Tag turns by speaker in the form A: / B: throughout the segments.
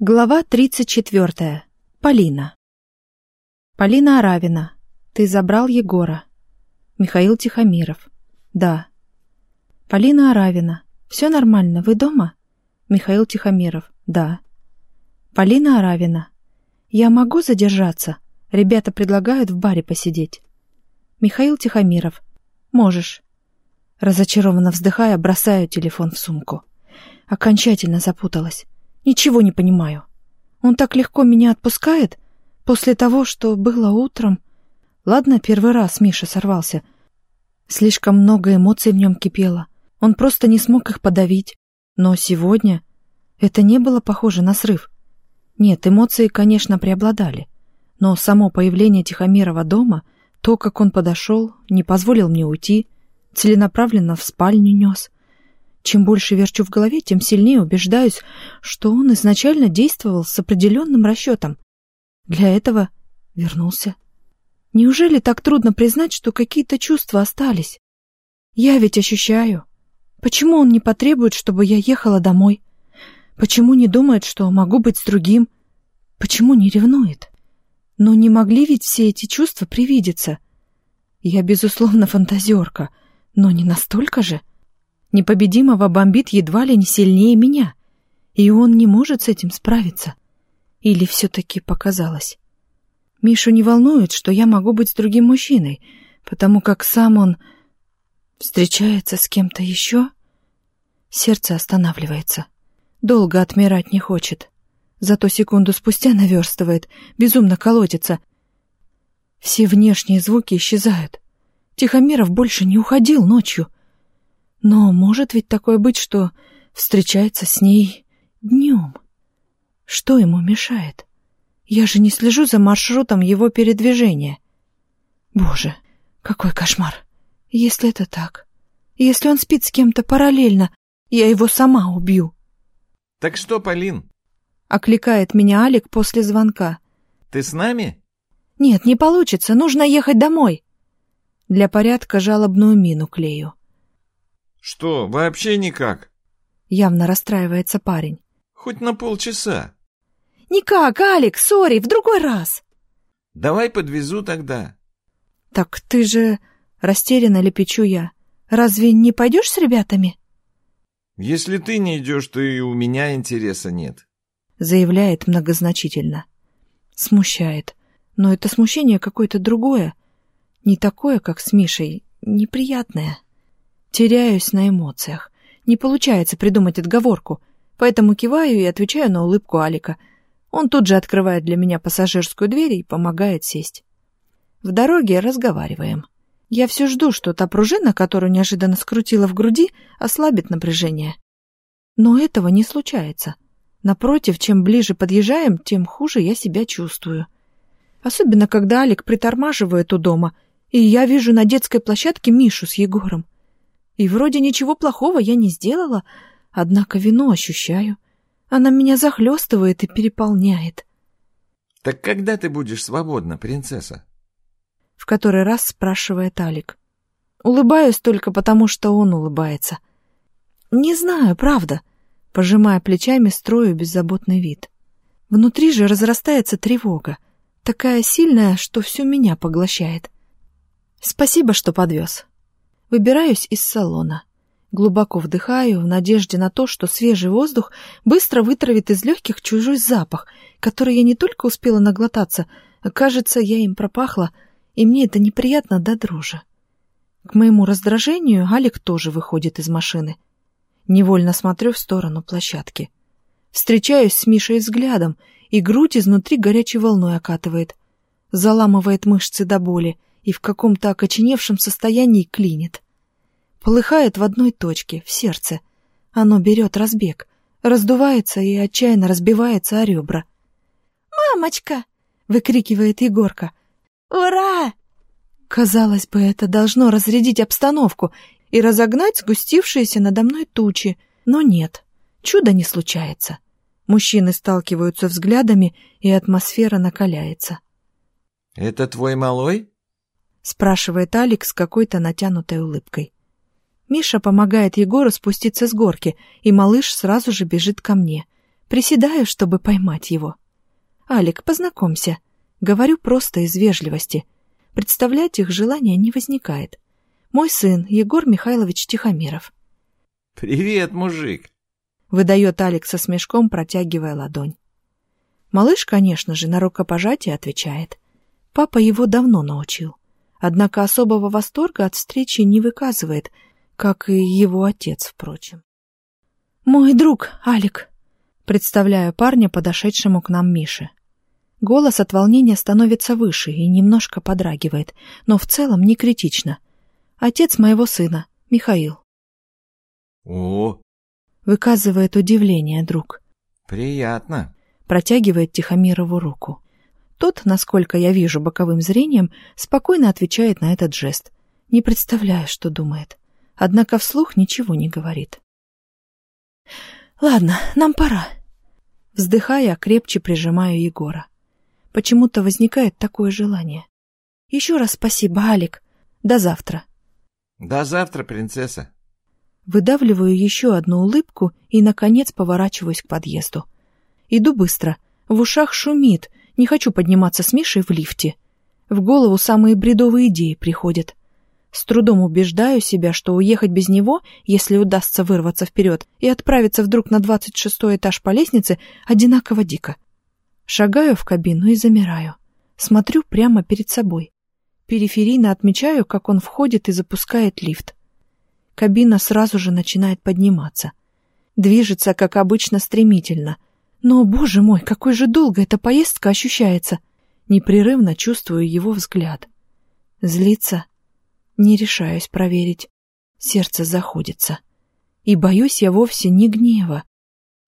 A: Глава 34. Полина. Полина Аравина. Ты забрал Егора. Михаил Тихомиров. Да. Полина Аравина. Все нормально, вы дома? Михаил Тихомиров. Да. Полина Аравина. Я могу задержаться? Ребята предлагают в баре посидеть. Михаил Тихомиров. Можешь. Разочарованно вздыхая, бросаю телефон в сумку. Окончательно запуталась. Ничего не понимаю. Он так легко меня отпускает после того, что было утром. Ладно, первый раз Миша сорвался. Слишком много эмоций в нем кипело. Он просто не смог их подавить. Но сегодня это не было похоже на срыв. Нет, эмоции, конечно, преобладали. Но само появление Тихомирова дома, то, как он подошел, не позволил мне уйти, целенаправленно в спальню нес — чем больше верчу в голове, тем сильнее убеждаюсь, что он изначально действовал с определенным расчетом. Для этого вернулся. Неужели так трудно признать, что какие-то чувства остались? Я ведь ощущаю. Почему он не потребует, чтобы я ехала домой? Почему не думает, что могу быть с другим? Почему не ревнует? Но не могли ведь все эти чувства привидеться. Я, безусловно, фантазерка, но не настолько же. Непобедимого бомбит едва ли не сильнее меня, и он не может с этим справиться. Или все-таки показалось? Мишу не волнует, что я могу быть с другим мужчиной, потому как сам он встречается с кем-то еще? Сердце останавливается. Долго отмирать не хочет. Зато секунду спустя наверстывает, безумно колотится. Все внешние звуки исчезают. Тихомиров больше не уходил ночью — но может ведь такое быть, что встречается с ней днем? Что ему мешает? Я же не слежу за маршрутом его передвижения. Боже, какой кошмар! Если это так, если он спит с кем-то параллельно, я его сама убью.
B: Так что, Полин?
A: Окликает меня Алик после звонка.
B: Ты с нами?
A: Нет, не получится, нужно ехать домой. Для порядка жалобную мину клею.
B: Что, вообще никак?
A: Явно расстраивается парень.
B: Хоть на полчаса.
A: Никак, Алекс, сори, в другой раз.
B: Давай подвезу тогда.
A: Так ты же... Растерянно лепечу я. Разве не пойдешь с ребятами?
B: Если ты не идешь, то и у меня интереса нет.
A: Заявляет многозначительно. Смущает. Но это смущение какое-то другое. Не такое, как с Мишей. Неприятное. Теряюсь на эмоциях. Не получается придумать отговорку, поэтому киваю и отвечаю на улыбку Алика. Он тут же открывает для меня пассажирскую дверь и помогает сесть. В дороге разговариваем. Я все жду, что та пружина, которую неожиданно скрутила в груди, ослабит напряжение. Но этого не случается. Напротив, чем ближе подъезжаем, тем хуже я себя чувствую. Особенно, когда Алик притормаживает у дома, и я вижу на детской площадке Мишу с Егором. И вроде ничего плохого я не сделала, однако вину ощущаю. Она меня захлестывает и переполняет.
B: «Так когда ты будешь свободна, принцесса?»
A: В который раз спрашивает Алик. Улыбаюсь только потому, что он улыбается. «Не знаю, правда», — пожимая плечами, строю беззаботный вид. Внутри же разрастается тревога, такая сильная, что всю меня поглощает. «Спасибо, что подвез. Выбираюсь из салона. Глубоко вдыхаю в надежде на то, что свежий воздух быстро вытравит из легких чужой запах, который я не только успела наглотаться, а, кажется, я им пропахла, и мне это неприятно до дрожи. К моему раздражению Алик тоже выходит из машины. Невольно смотрю в сторону площадки. Встречаюсь с Мишей взглядом, и грудь изнутри горячей волной окатывает. Заламывает мышцы до боли, и в каком-то окоченевшем состоянии клинит. Полыхает в одной точке, в сердце. Оно берет разбег, раздувается и отчаянно разбивается о ребра. «Мамочка!» — выкрикивает Егорка. «Ура!» Казалось бы, это должно разрядить обстановку и разогнать сгустившиеся надо мной тучи, но нет, чудо не случается. Мужчины сталкиваются взглядами, и атмосфера накаляется.
B: «Это твой малой?»
A: Спрашивает Алекс с какой-то натянутой улыбкой. Миша помогает Егору спуститься с горки, и малыш сразу же бежит ко мне. Приседаю, чтобы поймать его. «Алик, познакомься». Говорю просто из вежливости. Представлять их желания не возникает. Мой сын, Егор Михайлович Тихомиров.
B: «Привет, мужик!»
A: — выдает Алик со смешком, протягивая ладонь. Малыш, конечно же, на рукопожатие отвечает. Папа его давно научил. Однако особого восторга от встречи не выказывает, как и его отец, впрочем. «Мой друг, Алик», — представляю парня, подошедшему к нам Мише. Голос от волнения становится выше и немножко подрагивает, но в целом не критично. Отец моего сына, Михаил.
B: «О!»
A: — выказывает удивление друг.
B: «Приятно!»
A: — протягивает Тихомирову руку. Тот, насколько я вижу боковым зрением, спокойно отвечает на этот жест. Не представляю, что думает. Однако вслух ничего не говорит. «Ладно, нам пора». Вздыхая, крепче прижимаю Егора. Почему-то возникает такое желание. Еще раз спасибо, Алик. До завтра.
B: До завтра, принцесса.
A: Выдавливаю еще одну улыбку и, наконец, поворачиваюсь к подъезду. Иду быстро. В ушах шумит. Не хочу подниматься с Мишей в лифте. В голову самые бредовые идеи приходят. С трудом убеждаю себя, что уехать без него, если удастся вырваться вперед и отправиться вдруг на двадцать шестой этаж по лестнице, одинаково дико. Шагаю в кабину и замираю. Смотрю прямо перед собой. Периферийно отмечаю, как он входит и запускает лифт. Кабина сразу же начинает подниматься. Движется, как обычно, стремительно. Но, боже мой, какой же долго эта поездка ощущается. Непрерывно чувствую его взгляд. Злится. Не решаюсь проверить. Сердце заходится. И боюсь я вовсе не гнева.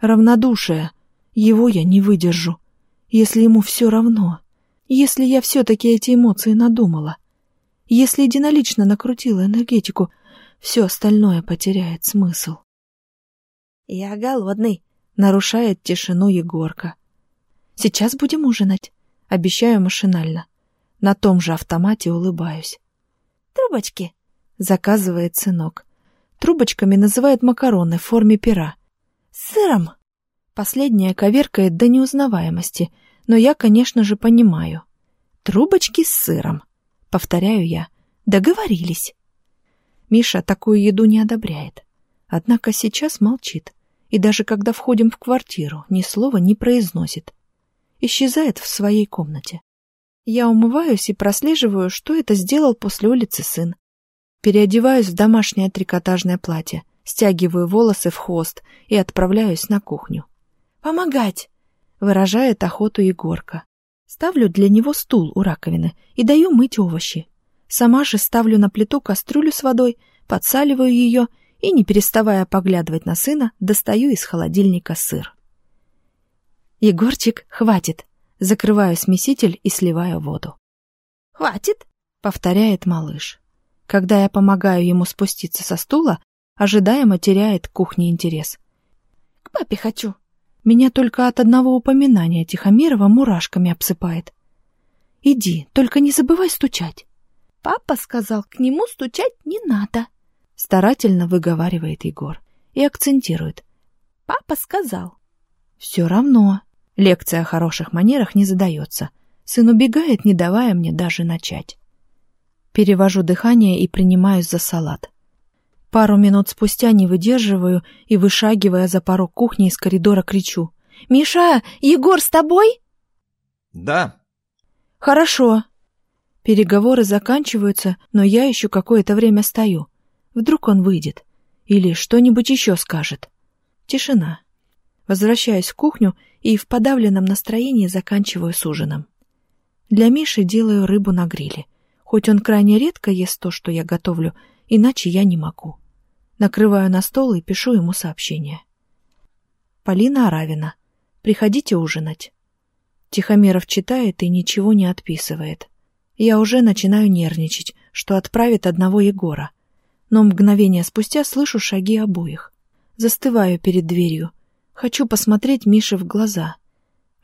A: Равнодушия. Его я не выдержу если ему все равно, если я все-таки эти эмоции надумала, если единолично накрутила энергетику, все остальное потеряет смысл. «Я голодный», — нарушает тишину Егорка. «Сейчас будем ужинать», — обещаю машинально. На том же автомате улыбаюсь. «Трубочки», — заказывает сынок. Трубочками называют макароны в форме пера. «С сыром», Последняя коверкает до неузнаваемости, но я, конечно же, понимаю. Трубочки с сыром. Повторяю я. Договорились. Миша такую еду не одобряет. Однако сейчас молчит. И даже когда входим в квартиру, ни слова не произносит. Исчезает в своей комнате. Я умываюсь и прослеживаю, что это сделал после улицы сын. Переодеваюсь в домашнее трикотажное платье, стягиваю волосы в хвост и отправляюсь на кухню. «Помогать!» — выражает охоту Егорка. Ставлю для него стул у раковины и даю мыть овощи. Сама же ставлю на плиту кастрюлю с водой, подсаливаю ее и, не переставая поглядывать на сына, достаю из холодильника сыр. «Егорчик, хватит!» Закрываю смеситель и сливаю воду. «Хватит!» — повторяет малыш. Когда я помогаю ему спуститься со стула, ожидаемо теряет к кухне интерес. «К папе хочу!» Меня только от одного упоминания Тихомирова мурашками обсыпает. Иди, только не забывай стучать. Папа сказал, к нему стучать не надо. Старательно выговаривает Егор и акцентирует. Папа сказал. Все равно. Лекция о хороших манерах не задается. Сын убегает, не давая мне даже начать. Перевожу дыхание и принимаюсь за салат. Пару минут спустя не выдерживаю и, вышагивая за порог кухни из коридора, кричу. «Миша, Егор с тобой?»
B: «Да».
A: «Хорошо». Переговоры заканчиваются, но я еще какое-то время стою. Вдруг он выйдет. Или что-нибудь еще скажет. Тишина. Возвращаюсь в кухню и в подавленном настроении заканчиваю с ужином. Для Миши делаю рыбу на гриле. Хоть он крайне редко ест то, что я готовлю, иначе я не могу. Накрываю на стол и пишу ему сообщение. Полина Аравина. Приходите ужинать. Тихомиров читает и ничего не отписывает. Я уже начинаю нервничать, что отправит одного Егора. Но мгновение спустя слышу шаги обоих. Застываю перед дверью. Хочу посмотреть Мише в глаза.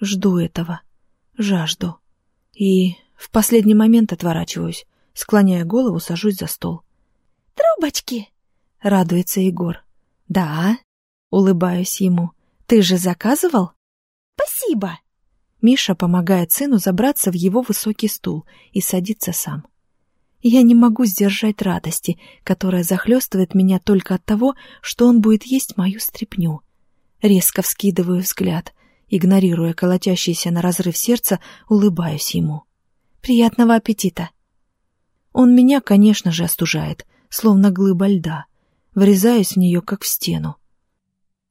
A: Жду этого. Жажду. И в последний момент отворачиваюсь. Склоняя голову, сажусь за стол. «Трубочки!» — радуется Егор. «Да?» — улыбаюсь ему. Ты же заказывал?
C: Спасибо.
A: Миша помогает сыну забраться в его высокий стул и садится сам. Я не могу сдержать радости, которая захлестывает меня только от того, что он будет есть мою стряпню. Резко вскидываю взгляд, игнорируя колотящееся на разрыв сердца, улыбаюсь ему. «Приятного аппетита!» Он меня, конечно же, остужает, словно глыба льда. Врезаюсь в нее, как в стену.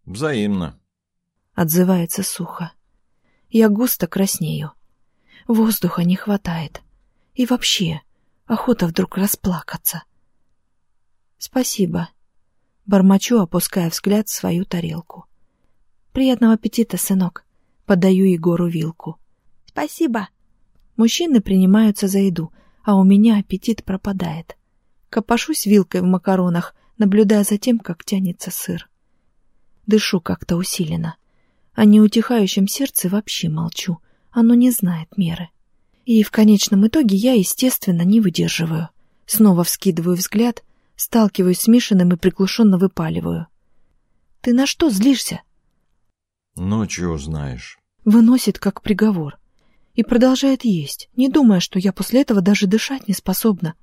B: «Взаимно», —
A: отзывается сухо. Я густо краснею. Воздуха не хватает. И вообще, охота вдруг расплакаться. Спасибо. Бормочу, опуская взгляд в свою тарелку. Приятного аппетита, сынок. Подаю Егору вилку.
C: Спасибо.
A: Мужчины принимаются за еду, а у меня аппетит пропадает. Копошусь вилкой в макаронах, наблюдая за тем, как тянется сыр. Дышу как-то усиленно. О неутихающем сердце вообще молчу. Оно не знает меры. И в конечном итоге я, естественно, не выдерживаю. Снова вскидываю взгляд, сталкиваюсь с Мишиным и приглушенно выпаливаю. «Ты на что злишься?»
B: «Ночью узнаешь».
A: Выносит как приговор. И продолжает есть, не думая, что я после этого даже дышать не способна.